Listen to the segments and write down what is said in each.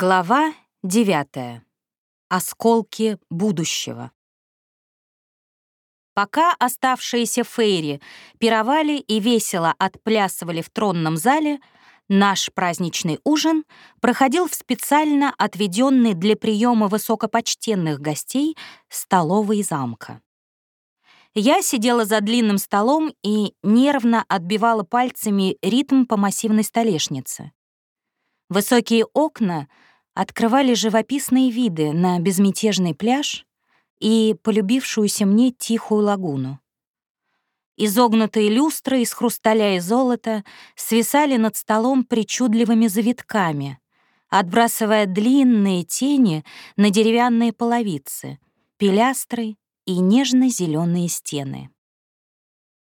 Глава 9. Осколки будущего. Пока оставшиеся фейри пировали и весело отплясывали в тронном зале, наш праздничный ужин проходил в специально отведенной для приема высокопочтенных гостей столовой замка. Я сидела за длинным столом и нервно отбивала пальцами ритм по массивной столешнице. Высокие окна открывали живописные виды на безмятежный пляж и полюбившуюся мне тихую лагуну. Изогнутые люстры из хрусталя и золота свисали над столом причудливыми завитками, отбрасывая длинные тени на деревянные половицы, пилястры и нежно-зеленые стены.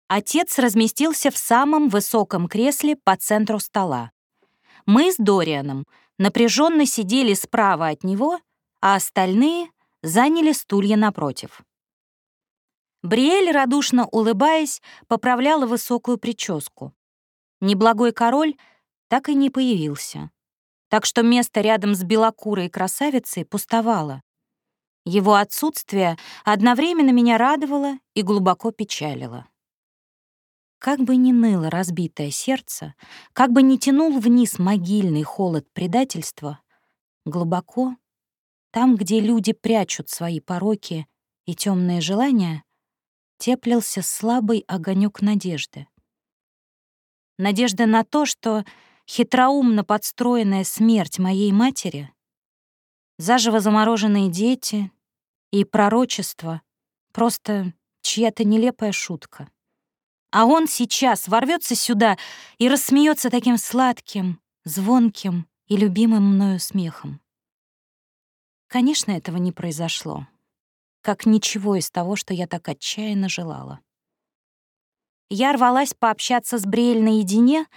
Отец разместился в самом высоком кресле по центру стола. Мы с Дорианом напряженно сидели справа от него, а остальные заняли стулья напротив. Бриэль, радушно улыбаясь, поправляла высокую прическу. Неблагой король так и не появился, так что место рядом с белокурой красавицей пустовало. Его отсутствие одновременно меня радовало и глубоко печалило. Как бы ни ныло разбитое сердце, как бы ни тянул вниз могильный холод предательства, глубоко, там, где люди прячут свои пороки и темные желания, теплился слабый огонек надежды. Надежда на то, что хитроумно подстроенная смерть моей матери, заживо замороженные дети и пророчество — просто чья-то нелепая шутка. А он сейчас ворвется сюда и рассмеется таким сладким, звонким и любимым мною смехом. Конечно, этого не произошло. Как ничего из того, что я так отчаянно желала. Я рвалась пообщаться с Бриэль наедине,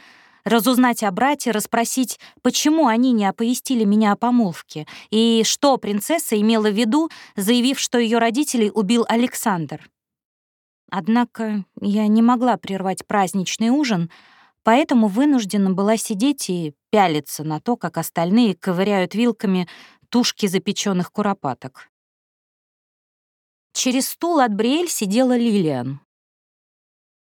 разузнать о брате, расспросить, почему они не оповестили меня о помолвке, и что принцесса имела в виду, заявив, что ее родителей убил Александр. Однако я не могла прервать праздничный ужин, поэтому вынуждена была сидеть и пялиться на то, как остальные ковыряют вилками тушки запеченных куропаток. Через стул от Бриэль сидела Лилиан.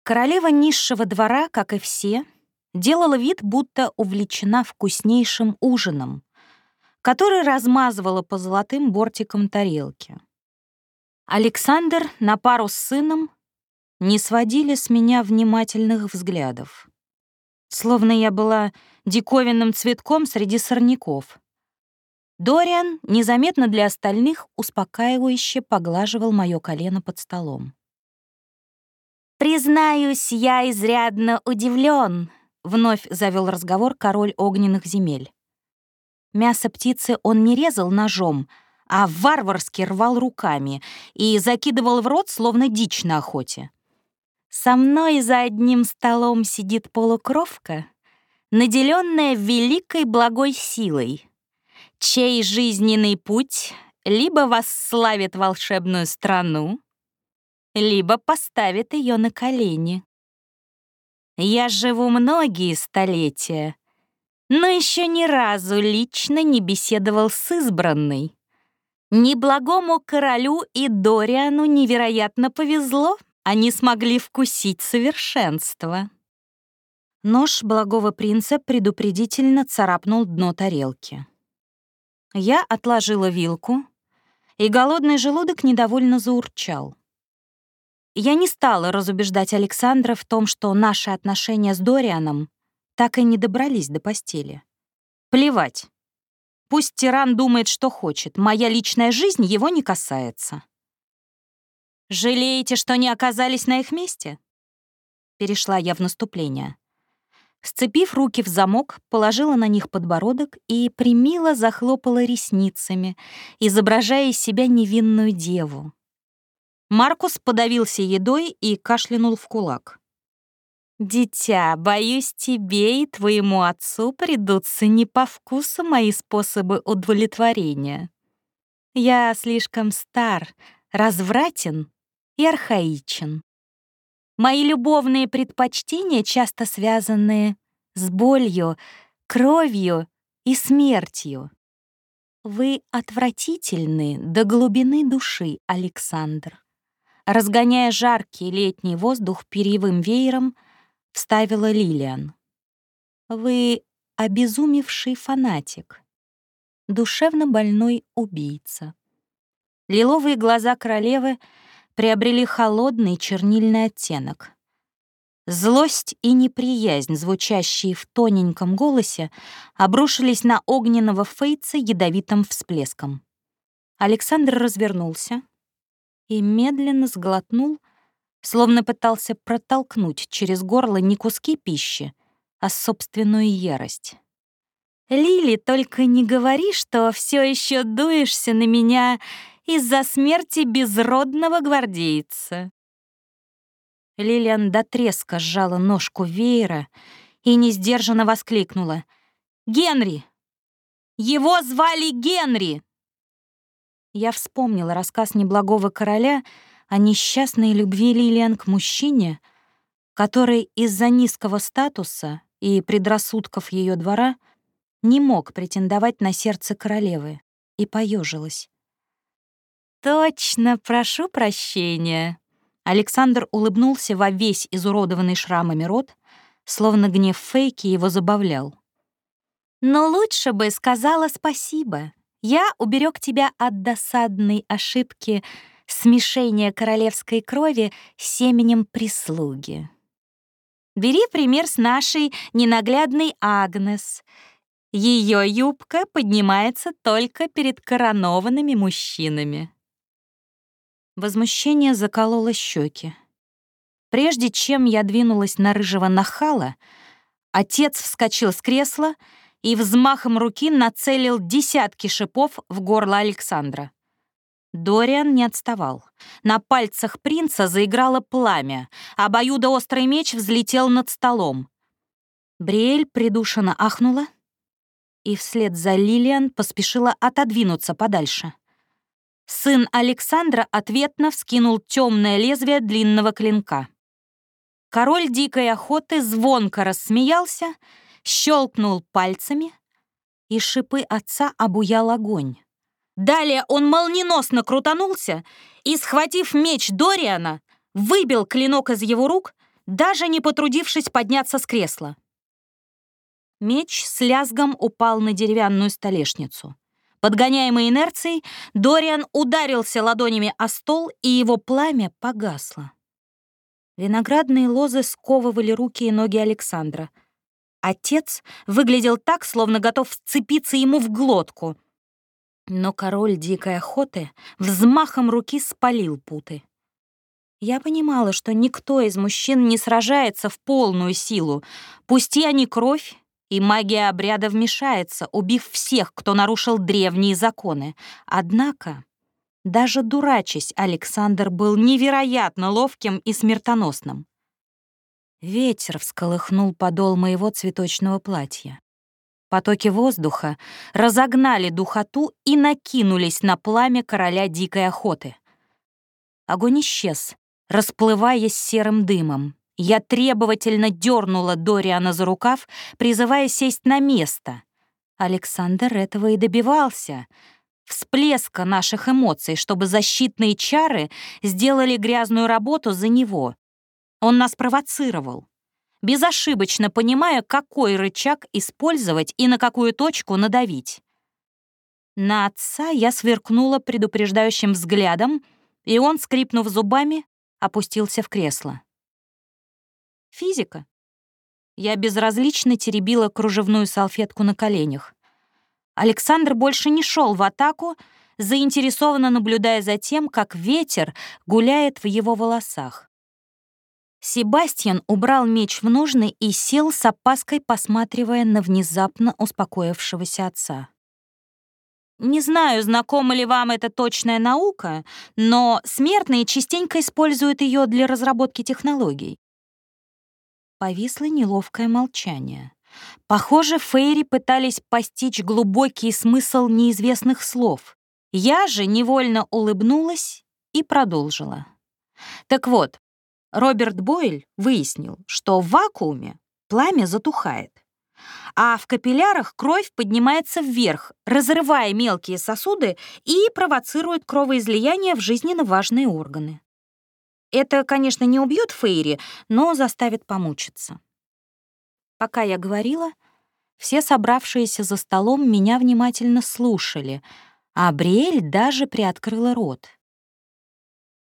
Королева низшего двора, как и все, делала вид, будто увлечена вкуснейшим ужином, который размазывала по золотым бортикам тарелки. Александр на пару с сыном не сводили с меня внимательных взглядов. Словно я была диковинным цветком среди сорняков. Дориан незаметно для остальных успокаивающе поглаживал моё колено под столом. «Признаюсь, я изрядно удивлен», — вновь завел разговор король огненных земель. Мясо птицы он не резал ножом, а варварски рвал руками и закидывал в рот, словно дичь на охоте. Со мной за одним столом сидит полукровка, наделенная великой благой силой, чей жизненный путь либо восславит волшебную страну, либо поставит ее на колени. Я живу многие столетия, но еще ни разу лично не беседовал с избранной. Неблагому королю и Дориану невероятно повезло они смогли вкусить совершенство. Нож благого принца предупредительно царапнул дно тарелки. Я отложила вилку, и голодный желудок недовольно заурчал. Я не стала разубеждать Александра в том, что наши отношения с Дорианом так и не добрались до постели. Плевать. Пусть тиран думает, что хочет, моя личная жизнь его не касается. «Жалеете, что не оказались на их месте?» Перешла я в наступление. Сцепив руки в замок, положила на них подбородок и примило захлопала ресницами, изображая из себя невинную деву. Маркус подавился едой и кашлянул в кулак. «Дитя, боюсь, тебе и твоему отцу придутся не по вкусу мои способы удовлетворения. Я слишком стар, развратен и архаичен. Мои любовные предпочтения часто связаны с болью, кровью и смертью. Вы отвратительны до глубины души, Александр. Разгоняя жаркий летний воздух перьевым веером, вставила Лилиан. Вы обезумевший фанатик, душевно больной убийца. Лиловые глаза королевы приобрели холодный чернильный оттенок. Злость и неприязнь, звучащие в тоненьком голосе, обрушились на огненного фейца ядовитым всплеском. Александр развернулся и медленно сглотнул, словно пытался протолкнуть через горло не куски пищи, а собственную ярость. «Лили, только не говори, что все еще дуешься на меня из-за смерти безродного гвардейца», Лилиан до треска сжала ножку веера и несдержанно воскликнула. «Генри! Его звали Генри!» Я вспомнила рассказ неблагого короля о несчастной любви Лилиан к мужчине, который из-за низкого статуса и предрассудков ее двора не мог претендовать на сердце королевы, и поежилась. «Точно, прошу прощения», Александр улыбнулся во весь изуродованный шрамами рот, словно гнев Фейки его забавлял. «Но лучше бы сказала спасибо. Я уберег тебя от досадной ошибки смешения королевской крови с семенем прислуги. Бери пример с нашей ненаглядной Агнес. Ее юбка поднимается только перед коронованными мужчинами. Возмущение закололо щеки. Прежде чем я двинулась на рыжего нахала, отец вскочил с кресла и взмахом руки нацелил десятки шипов в горло Александра. Дориан не отставал. На пальцах принца заиграло пламя, а обоюдоострый меч взлетел над столом. Бриэль придушенно ахнула и вслед за Лилиан поспешила отодвинуться подальше. Сын Александра ответно вскинул темное лезвие длинного клинка. Король дикой охоты звонко рассмеялся, щелкнул пальцами, и шипы отца обуял огонь. Далее он молниеносно крутанулся и, схватив меч Дориана, выбил клинок из его рук, даже не потрудившись подняться с кресла. Меч с лязгом упал на деревянную столешницу. Подгоняемый инерцией, Дориан ударился ладонями о стол, и его пламя погасло. Виноградные лозы сковывали руки и ноги Александра. Отец выглядел так, словно готов вцепиться ему в глотку. Но король дикой охоты взмахом руки спалил путы. Я понимала, что никто из мужчин не сражается в полную силу. Пусти они кровь, и магия обряда вмешается, убив всех, кто нарушил древние законы. Однако, даже дурачись, Александр был невероятно ловким и смертоносным. Ветер всколыхнул подол моего цветочного платья. Потоки воздуха разогнали духоту и накинулись на пламя короля дикой охоты. Огонь исчез, расплываясь серым дымом. Я требовательно дернула Дориана за рукав, призывая сесть на место. Александр этого и добивался. Всплеска наших эмоций, чтобы защитные чары сделали грязную работу за него. Он нас провоцировал, безошибочно понимая, какой рычаг использовать и на какую точку надавить. На отца я сверкнула предупреждающим взглядом, и он, скрипнув зубами, опустился в кресло. Физика. Я безразлично теребила кружевную салфетку на коленях. Александр больше не шел в атаку, заинтересованно наблюдая за тем, как ветер гуляет в его волосах. Себастьян убрал меч в ножны и сел с опаской, посматривая на внезапно успокоившегося отца. Не знаю, знакома ли вам эта точная наука, но смертные частенько используют ее для разработки технологий. Повисло неловкое молчание. Похоже, Фейри пытались постичь глубокий смысл неизвестных слов. Я же невольно улыбнулась и продолжила. Так вот, Роберт Бойль выяснил, что в вакууме пламя затухает. а в капиллярах кровь поднимается вверх, разрывая мелкие сосуды и провоцирует кровоизлияние в жизненно важные органы. Это, конечно, не убьет Фейри, но заставит помучиться. Пока я говорила, все собравшиеся за столом меня внимательно слушали, а Бриэль даже приоткрыла рот.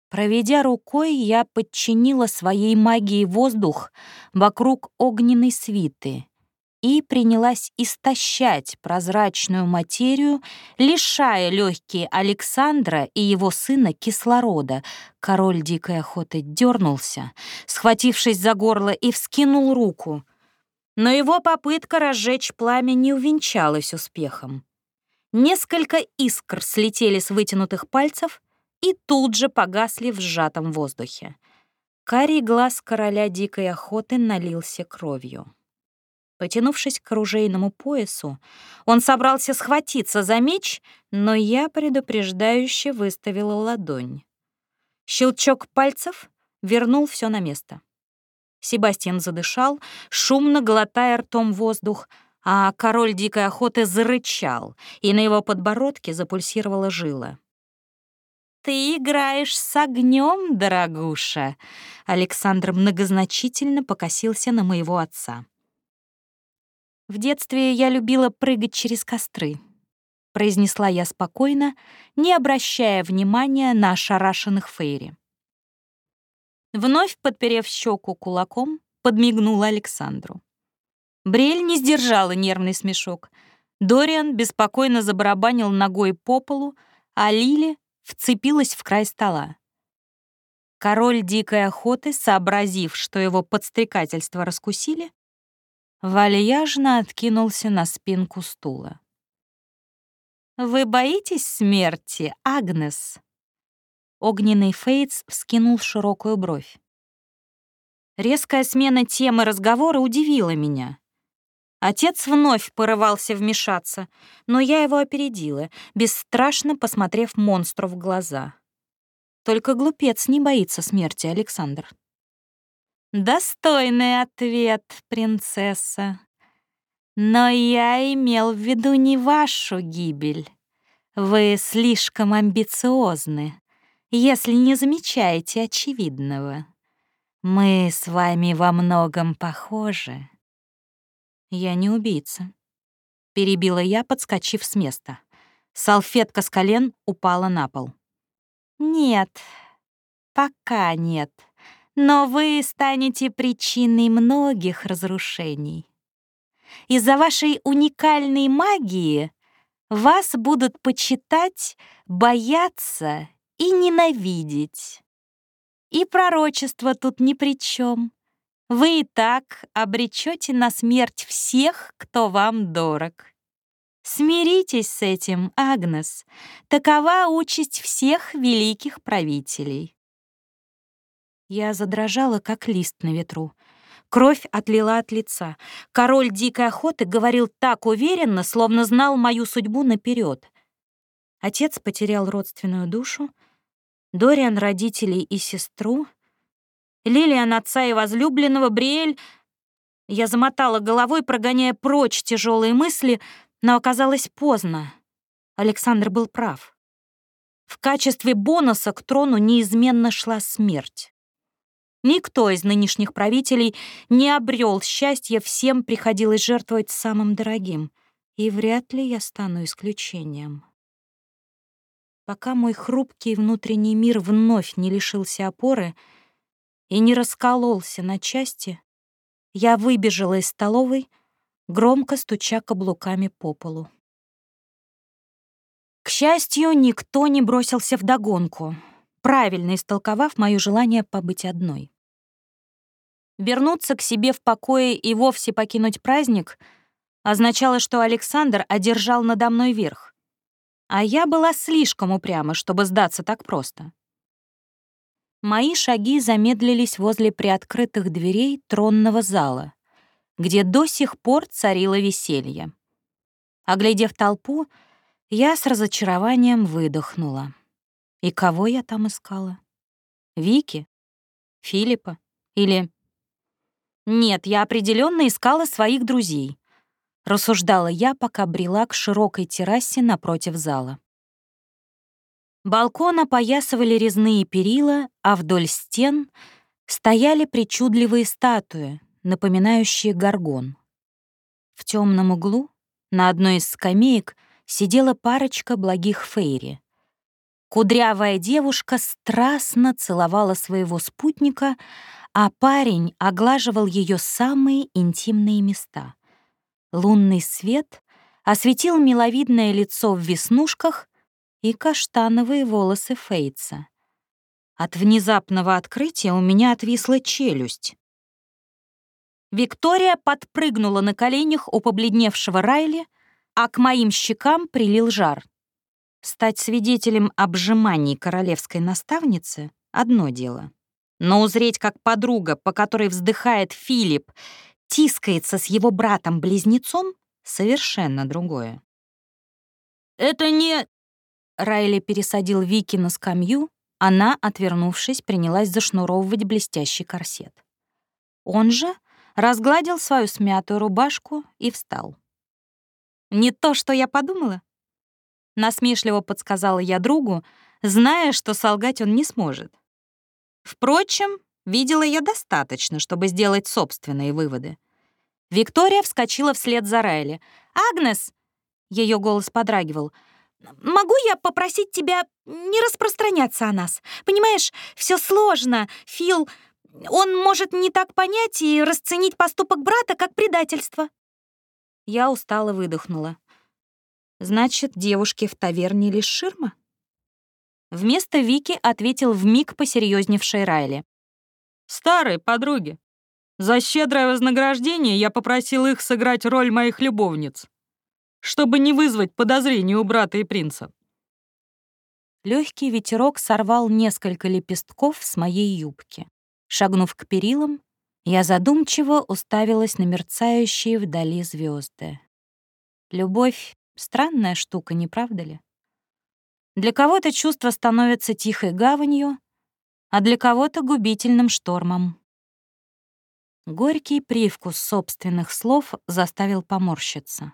Проведя рукой, я подчинила своей магии воздух вокруг огненной свиты и принялась истощать прозрачную материю, лишая легкие Александра и его сына кислорода. Король дикой охоты дернулся, схватившись за горло, и вскинул руку. Но его попытка разжечь пламя не увенчалась успехом. Несколько искр слетели с вытянутых пальцев и тут же погасли в сжатом воздухе. Карий глаз короля дикой охоты налился кровью. Потянувшись к оружейному поясу, он собрался схватиться за меч, но я предупреждающе выставила ладонь. Щелчок пальцев вернул все на место. Себастьян задышал, шумно глотая ртом воздух, а король дикой охоты зарычал, и на его подбородке запульсировала жила. «Ты играешь с огнем, дорогуша!» Александр многозначительно покосился на моего отца. В детстве я любила прыгать через костры, произнесла я спокойно, не обращая внимания на ошарашенных Фейри. Вновь подперев щеку кулаком, подмигнула Александру. Брель не сдержала нервный смешок. Дориан беспокойно забарабанил ногой по полу, а Лили вцепилась в край стола. Король дикой охоты, сообразив, что его подстрекательство раскусили, вальяжно откинулся на спинку стула. «Вы боитесь смерти, Агнес?» Огненный Фейтс вскинул широкую бровь. Резкая смена темы разговора удивила меня. Отец вновь порывался вмешаться, но я его опередила, бесстрашно посмотрев монстру в глаза. Только глупец не боится смерти, Александр. Достойный ответ, принцесса. Но я имел в виду не вашу гибель. Вы слишком амбициозны, если не замечаете очевидного. Мы с вами во многом похожи. Я не убийца. Перебила я, подскочив с места. Салфетка с колен упала на пол. Нет, пока нет но вы станете причиной многих разрушений. Из-за вашей уникальной магии вас будут почитать, бояться и ненавидеть. И пророчество тут ни при чем. Вы и так обречете на смерть всех, кто вам дорог. Смиритесь с этим, Агнес. Такова участь всех великих правителей. Я задрожала, как лист на ветру. Кровь отлила от лица. Король дикой охоты говорил так уверенно, словно знал мою судьбу наперед. Отец потерял родственную душу, Дориан — родителей и сестру, Лилиан — отца и возлюбленного, Бриэль... Я замотала головой, прогоняя прочь тяжелые мысли, но оказалось поздно. Александр был прав. В качестве бонуса к трону неизменно шла смерть. Никто из нынешних правителей не обрел счастья, всем приходилось жертвовать самым дорогим. И вряд ли я стану исключением. Пока мой хрупкий внутренний мир вновь не лишился опоры и не раскололся на части, я выбежала из столовой, громко стуча каблуками по полу. К счастью, никто не бросился в догонку, правильно истолковав мое желание побыть одной. Вернуться к себе в покое и вовсе покинуть праздник означало, что Александр одержал надо мной верх. А я была слишком упряма, чтобы сдаться так просто. Мои шаги замедлились возле приоткрытых дверей тронного зала, где до сих пор царило веселье. Оглядев толпу, я с разочарованием выдохнула. И кого я там искала? Вики? Филиппа? Или нет, я определенно искала своих друзей. рассуждала я, пока брела к широкой террасе напротив зала. Балкон опоясывали резные перила, а вдоль стен стояли причудливые статуи, напоминающие горгон. В темном углу на одной из скамеек сидела парочка благих фейри. Кудрявая девушка страстно целовала своего спутника, а парень оглаживал ее самые интимные места. Лунный свет осветил миловидное лицо в веснушках и каштановые волосы Фейтса. От внезапного открытия у меня отвисла челюсть. Виктория подпрыгнула на коленях у побледневшего Райли, а к моим щекам прилил жар. Стать свидетелем обжиманий королевской наставницы — одно дело. Но узреть, как подруга, по которой вздыхает Филипп, тискается с его братом-близнецом — совершенно другое. «Это не...» Райли пересадил Вики на скамью, она, отвернувшись, принялась зашнуровывать блестящий корсет. Он же разгладил свою смятую рубашку и встал. «Не то, что я подумала?» Насмешливо подсказала я другу, зная, что солгать он не сможет. Впрочем, видела я достаточно, чтобы сделать собственные выводы. Виктория вскочила вслед за Райли. «Агнес!» — ее голос подрагивал. «Могу я попросить тебя не распространяться о нас? Понимаешь, все сложно. Фил он может не так понять и расценить поступок брата как предательство. Я устало выдохнула. Значит, девушки в таверне лишь ширма? Вместо Вики ответил вмиг посерьезневший Райли. «Старые подруги. За щедрое вознаграждение я попросил их сыграть роль моих любовниц, чтобы не вызвать подозрений у брата и принца». Легкий ветерок сорвал несколько лепестков с моей юбки. Шагнув к перилам, я задумчиво уставилась на мерцающие вдали звезды. Любовь — странная штука, не правда ли? Для кого-то чувство становится тихой гаванью, а для кого-то губительным штормом. Горький привкус собственных слов заставил поморщиться.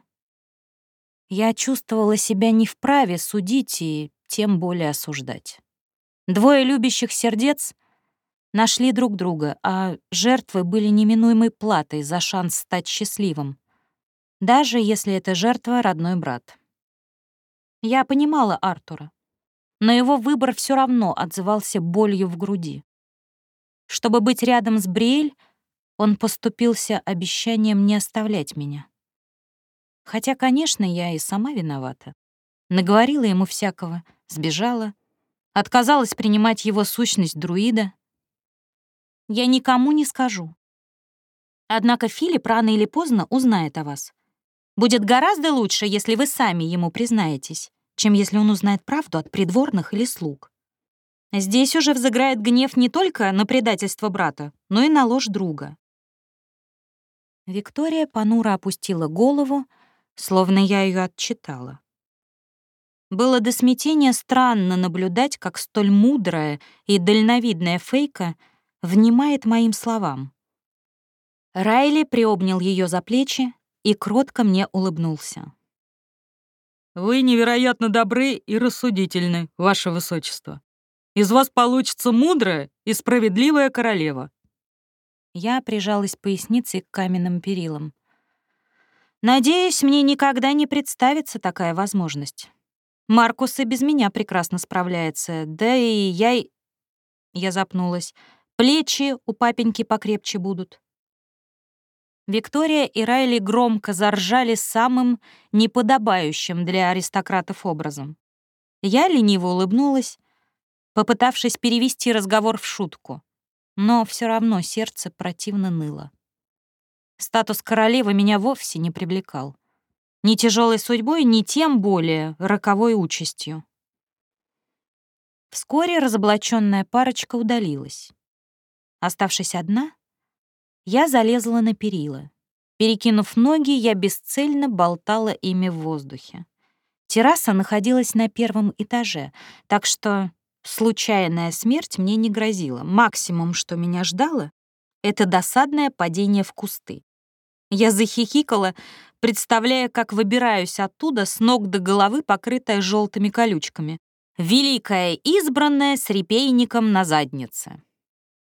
Я чувствовала себя не вправе судить и тем более осуждать. Двое любящих сердец нашли друг друга, а жертвы были неминуемой платой за шанс стать счастливым, даже если эта жертва — родной брат. Я понимала Артура, но его выбор все равно отзывался болью в груди. Чтобы быть рядом с Бриэль, он поступился обещанием не оставлять меня. Хотя, конечно, я и сама виновата. Наговорила ему всякого, сбежала, отказалась принимать его сущность друида, я никому не скажу. Однако Филипп рано или поздно узнает о вас. Будет гораздо лучше, если вы сами ему признаетесь, чем если он узнает правду от придворных или слуг. Здесь уже взыграет гнев не только на предательство брата, но и на ложь друга. Виктория понуро опустила голову, словно я ее отчитала. Было до смятения странно наблюдать, как столь мудрая и дальновидная фейка — внимает моим словам. Райли приобнял ее за плечи и кротко мне улыбнулся. «Вы невероятно добры и рассудительны, ваше высочество. Из вас получится мудрая и справедливая королева». Я прижалась поясницей к каменным перилам. Надеюсь, мне никогда не представится такая возможность. Маркус и без меня прекрасно справляется, да и я... Я запнулась. Плечи у папеньки покрепче будут. Виктория и Райли громко заржали самым неподобающим для аристократов образом. Я лениво улыбнулась, попытавшись перевести разговор в шутку, но все равно сердце противно ныло. Статус королевы меня вовсе не привлекал. Ни тяжелой судьбой, ни тем более роковой участью. Вскоре разоблаченная парочка удалилась. Оставшись одна, я залезла на перила. Перекинув ноги, я бесцельно болтала ими в воздухе. Терраса находилась на первом этаже, так что случайная смерть мне не грозила. Максимум, что меня ждало, — это досадное падение в кусты. Я захихикала, представляя, как выбираюсь оттуда с ног до головы, покрытая желтыми колючками. Великая избранная с репейником на заднице.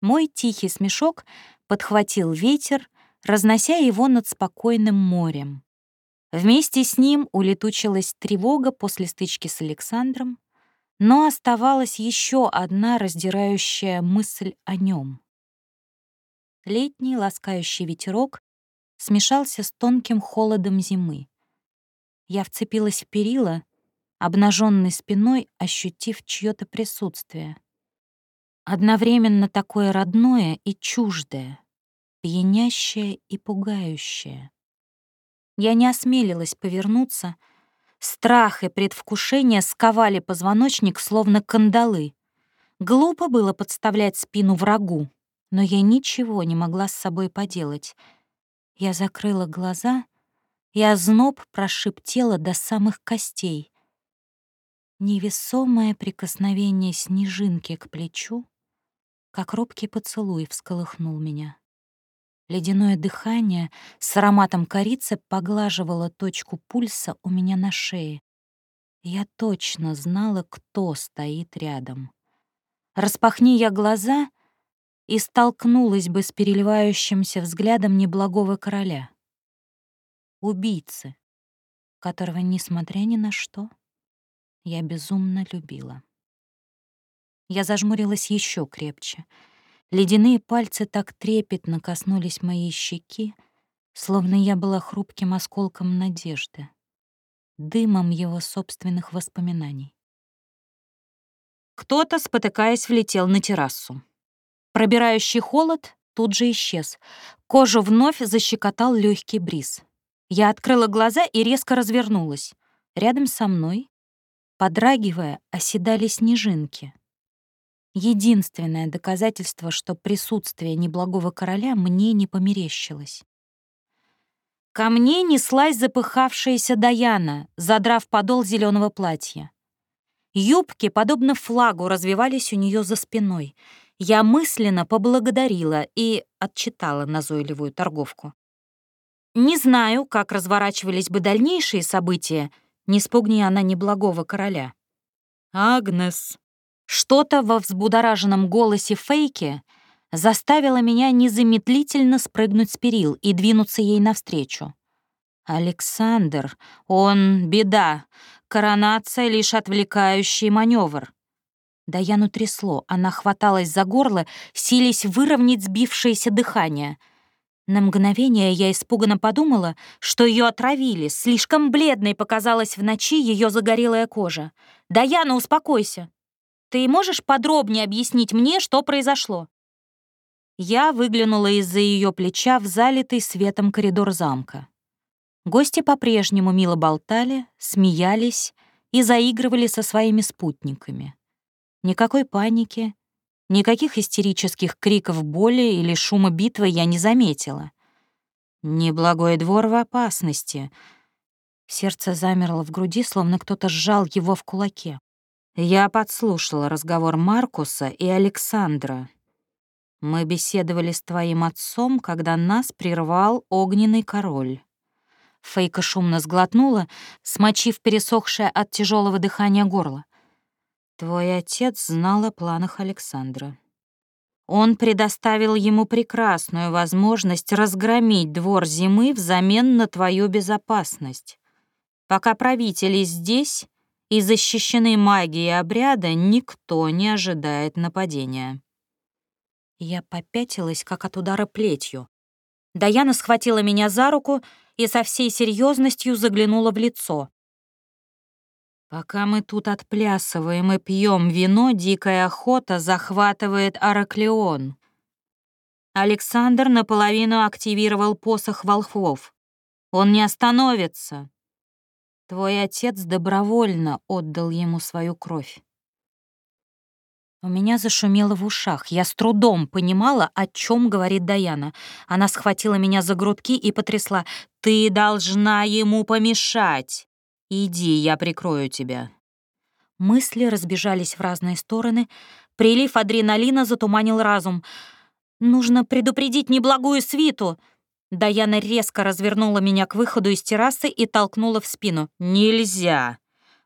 Мой тихий смешок подхватил ветер, разнося его над спокойным морем. Вместе с ним улетучилась тревога после стычки с Александром, но оставалась еще одна раздирающая мысль о нем. Летний ласкающий ветерок смешался с тонким холодом зимы. Я вцепилась в перила, обнаженной спиной ощутив чье-то присутствие. Одновременно такое родное и чуждое, пьянящее и пугающее. Я не осмелилась повернуться. Страх и предвкушение сковали позвоночник, словно кандалы. Глупо было подставлять спину врагу, но я ничего не могла с собой поделать. Я закрыла глаза, и озноб прошиб тело до самых костей. Невесомое прикосновение снежинки к плечу, как робкий поцелуй всколыхнул меня. Ледяное дыхание с ароматом корицы поглаживало точку пульса у меня на шее. Я точно знала, кто стоит рядом. Распахни я глаза и столкнулась бы с переливающимся взглядом неблагого короля. Убийцы, которого, несмотря ни на что, я безумно любила. Я зажмурилась еще крепче — Ледяные пальцы так трепетно коснулись моей щеки, словно я была хрупким осколком надежды, дымом его собственных воспоминаний. Кто-то, спотыкаясь, влетел на террасу. Пробирающий холод тут же исчез. Кожу вновь защекотал легкий бриз. Я открыла глаза и резко развернулась. Рядом со мной, подрагивая, оседали снежинки — единственное доказательство, что присутствие неблагого короля мне не померещилось. Ко мне неслась запыхавшаяся Даяна, задрав подол зеленого платья. Юбки, подобно флагу, развивались у нее за спиной. Я мысленно поблагодарила и отчитала назойливую торговку. Не знаю, как разворачивались бы дальнейшие события, не спугни она неблагого короля. «Агнес», что-то во взбудораженном голосе Фейки заставило меня незамедлительно спрыгнуть с перил и двинуться ей навстречу. «Александр, он беда. Коронация — лишь отвлекающий маневр. Даяну трясло, она хваталась за горло, силясь выровнять сбившееся дыхание. На мгновение я испуганно подумала, что ее отравили, слишком бледной показалась в ночи ее загорелая кожа. «Даяна, успокойся!» Ты можешь подробнее объяснить мне, что произошло?» Я выглянула из-за ее плеча в залитый светом коридор замка. Гости по-прежнему мило болтали, смеялись и заигрывали со своими спутниками. Никакой паники, никаких истерических криков боли или шума битвы я не заметила. Неблагой двор в опасности. Сердце замерло в груди, словно кто-то сжал его в кулаке. Я подслушала разговор Маркуса и Александра. Мы беседовали с твоим отцом, когда нас прервал огненный король. Фейка шумно сглотнула, смочив пересохшее от тяжелого дыхания горло. Твой отец знал о планах Александра. Он предоставил ему прекрасную возможность разгромить двор зимы взамен на твою безопасность. Пока правители здесь, и защищены магией обряда, никто не ожидает нападения. Я попятилась, как от удара плетью. Даяна схватила меня за руку и со всей серьезностью заглянула в лицо. Пока мы тут отплясываем и пьем вино, дикая охота захватывает Араклеон. Александр наполовину активировал посох волхвов. Он не остановится. Твой отец добровольно отдал ему свою кровь. У меня зашумело в ушах. Я с трудом понимала, о чем говорит Даяна. Она схватила меня за грудки и потрясла. «Ты должна ему помешать! Иди, я прикрою тебя». Мысли разбежались в разные стороны. Прилив адреналина затуманил разум. «Нужно предупредить неблагую свиту!» Даяна резко развернула меня к выходу из террасы и толкнула в спину. «Нельзя!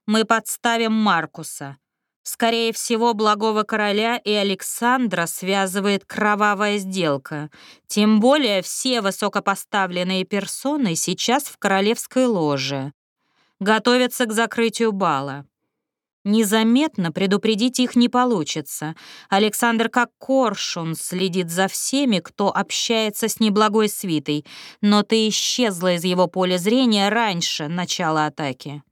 Мы подставим Маркуса. Скорее всего, благого короля и Александра связывает кровавая сделка. Тем более все высокопоставленные персоны сейчас в королевской ложе. Готовятся к закрытию бала. Незаметно предупредить их не получится. Александр как коршун следит за всеми, кто общается с неблагой свитой, но ты исчезла из его поля зрения раньше начала атаки.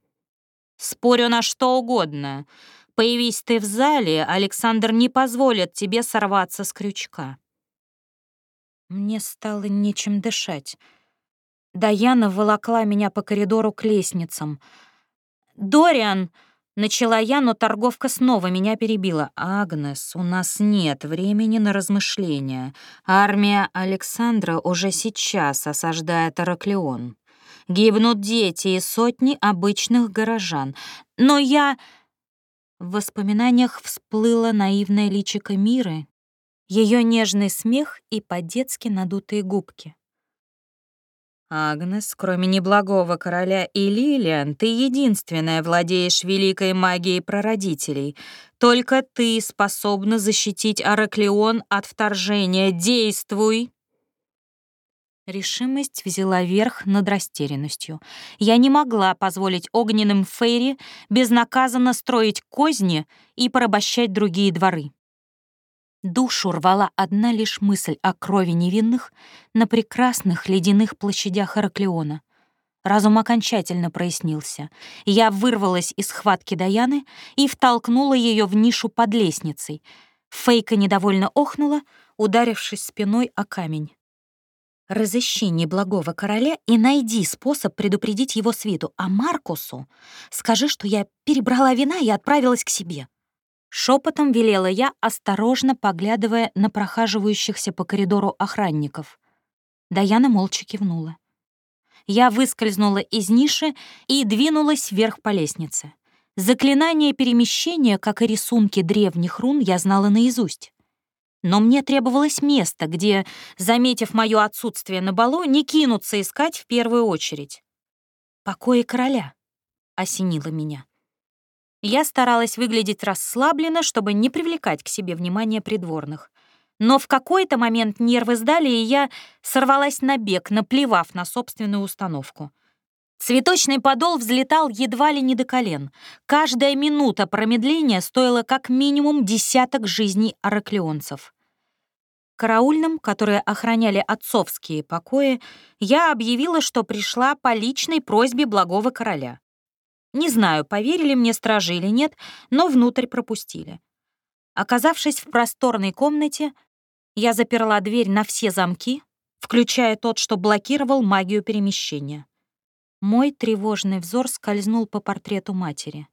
Спорю на что угодно — Появись ты в зале, Александр не позволит тебе сорваться с крючка. Мне стало нечем дышать. Даяна волокла меня по коридору к лестницам. «Дориан!» — начала я, но торговка снова меня перебила. «Агнес, у нас нет времени на размышления. Армия Александра уже сейчас осаждает Араклеон. Гибнут дети и сотни обычных горожан. Но я...» В воспоминаниях всплыло наивное личико Миры, ее нежный смех и по-детски надутые губки. «Агнес, кроме неблагого короля и Лилиан, ты единственная владеешь великой магией прародителей. Только ты способна защитить Араклеон от вторжения. Действуй!» Решимость взяла верх над растерянностью. Я не могла позволить огненным фейри безнаказанно строить козни и порабощать другие дворы. Душу рвала одна лишь мысль о крови невинных на прекрасных ледяных площадях Араклеона. Разум окончательно прояснился. Я вырвалась из схватки Даяны и втолкнула ее в нишу под лестницей. Фейка недовольно охнула, ударившись спиной о камень. Разыщи неблагого короля и найди способ предупредить его свиту, а Маркусу скажи, что я перебрала вина и отправилась к себе. Шепотом велела я, осторожно поглядывая на прохаживающихся по коридору охранников. Даяна молча кивнула. Я выскользнула из ниши и двинулась вверх по лестнице. Заклинание перемещения, как и рисунки древних рун, я знала наизусть. Но мне требовалось место, где, заметив мое отсутствие на балу, не кинуться искать в первую очередь. «Покои короля», — осенило меня. Я старалась выглядеть расслабленно, чтобы не привлекать к себе внимание придворных. Но в какой-то момент нервы сдали, и я сорвалась на бег, наплевав на собственную установку. Цветочный подол взлетал едва ли не до колен. Каждая минута промедления стоила как минимум десяток жизней араклеонцев. Караульным, которые охраняли отцовские покои, я объявила, что пришла по личной просьбе благого короля. Не знаю, поверили мне стражи или нет, но внутрь пропустили. Оказавшись в просторной комнате, я заперла дверь на все замки, включая тот, что блокировал магию перемещения. Мой тревожный взор скользнул по портрету матери.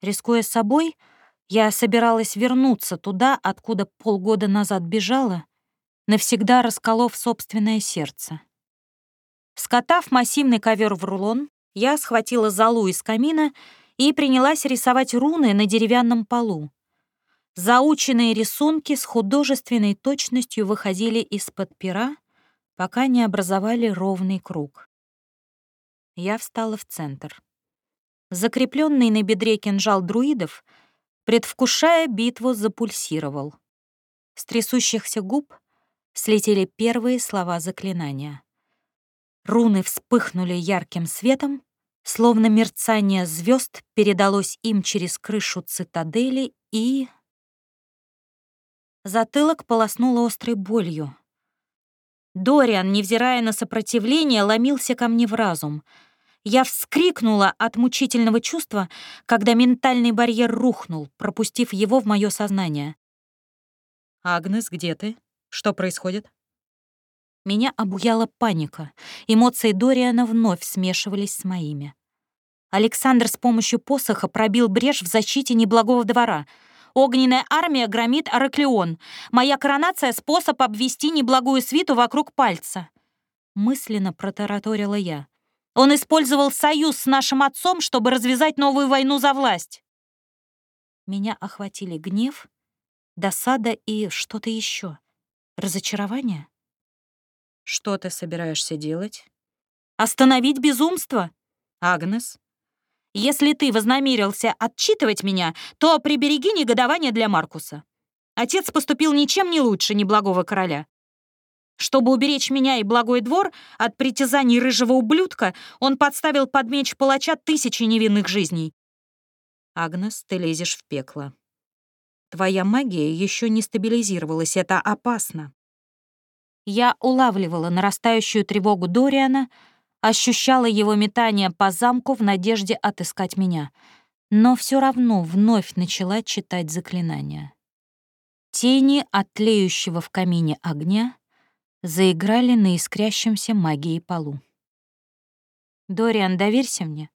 Рискуя собой, я собиралась вернуться туда, откуда полгода назад бежала, навсегда расколов собственное сердце. Скотав массивный ковер в рулон, я схватила залу из камина и принялась рисовать руны на деревянном полу. Заученные рисунки с художественной точностью выходили из-под пера, пока не образовали ровный круг. Я встала в центр. Закрепленный на бедре кинжал друидов, предвкушая битву, запульсировал. С трясущихся губ слетели первые слова заклинания. Руны вспыхнули ярким светом, словно мерцание звезд передалось им через крышу цитадели и... Затылок полоснуло острой болью. Дориан, невзирая на сопротивление, ломился ко мне в разум — я вскрикнула от мучительного чувства, когда ментальный барьер рухнул, пропустив его в мое сознание. «Агнес, где ты? Что происходит?» Меня обуяла паника. Эмоции Дориана вновь смешивались с моими. Александр с помощью посоха пробил брешь в защите неблагого двора. Огненная армия громит Араклеон. Моя коронация — способ обвести неблагую свиту вокруг пальца. Мысленно протараторила я. Он использовал союз с нашим отцом, чтобы развязать новую войну за власть. Меня охватили гнев, досада и что-то еще. Разочарование? Что ты собираешься делать? Остановить безумство? Агнес, если ты вознамерился отчитывать меня, то прибереги негодование для Маркуса. Отец поступил ничем не лучше неблагого короля. Чтобы уберечь меня и благой двор от притязаний рыжего ублюдка, он подставил под меч палача тысячи невинных жизней. Агнес, ты лезешь в пекло. Твоя магия еще не стабилизировалась, это опасно. Я улавливала нарастающую тревогу Дориана, ощущала его метание по замку в надежде отыскать меня, но все равно вновь начала читать заклинания. Тени от тлеющего в камине огня заиграли на искрящемся магией полу. «Дориан, доверься мне.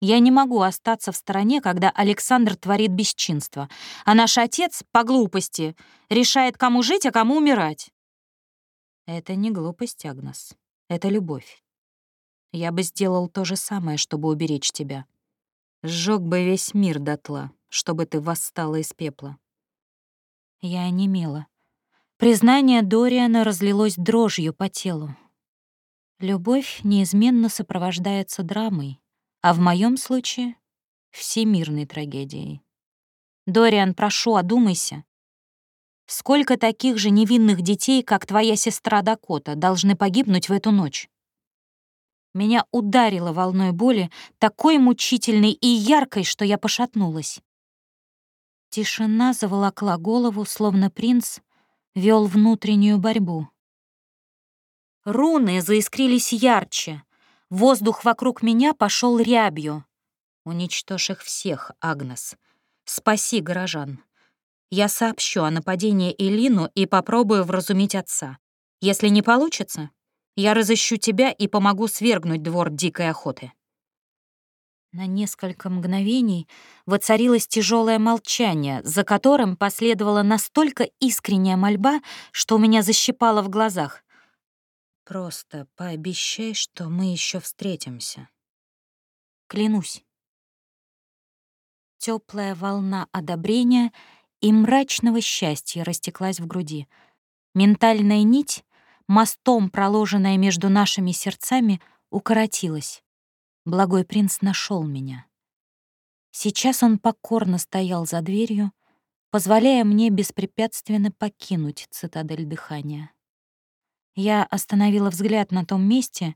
Я не могу остаться в стороне, когда Александр творит бесчинство, а наш отец, по глупости, решает, кому жить, а кому умирать». «Это не глупость, Агнес. Это любовь. Я бы сделал то же самое, чтобы уберечь тебя. Сжёг бы весь мир дотла, чтобы ты восстала из пепла». Я онемела. Признание Дориана разлилось дрожью по телу. Любовь неизменно сопровождается драмой, а в моем случае — всемирной трагедией. Дориан, прошу, одумайся. Сколько таких же невинных детей, как твоя сестра Дакота, должны погибнуть в эту ночь? Меня ударило волной боли, такой мучительной и яркой, что я пошатнулась. Тишина заволокла голову, словно принц вел внутреннюю борьбу. Руны заискрились ярче. Воздух вокруг меня пошел рябью. Уничтожь их всех, Агнес. Спаси горожан. Я сообщу о нападении Элину и попробую вразумить отца. Если не получится, я разыщу тебя и помогу свергнуть двор дикой охоты. На несколько мгновений воцарилось тяжелое молчание, за которым последовала настолько искренняя мольба, что у меня защипало в глазах. «Просто пообещай, что мы еще встретимся». «Клянусь». Теплая волна одобрения и мрачного счастья растеклась в груди. Ментальная нить, мостом проложенная между нашими сердцами, укоротилась. Благой принц нашел меня. Сейчас он покорно стоял за дверью, позволяя мне беспрепятственно покинуть цитадель дыхания. Я остановила взгляд на том месте,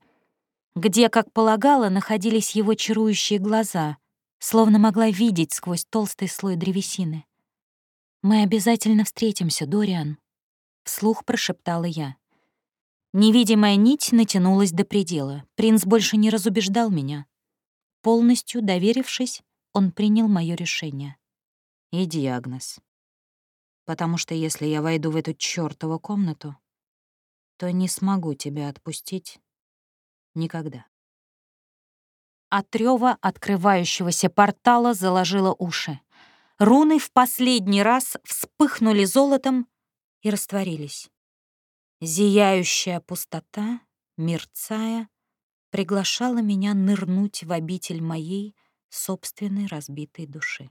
где, как полагала, находились его чарующие глаза, словно могла видеть сквозь толстый слой древесины. «Мы обязательно встретимся, Дориан», — вслух прошептала я. Невидимая нить натянулась до предела. Принц больше не разубеждал меня. Полностью доверившись, он принял мое решение. «Иди, Агнес. Потому что если я войду в эту чёртову комнату, то не смогу тебя отпустить никогда». От рёва открывающегося портала заложило уши. Руны в последний раз вспыхнули золотом и растворились. Зияющая пустота, мерцая, приглашала меня нырнуть в обитель моей собственной разбитой души.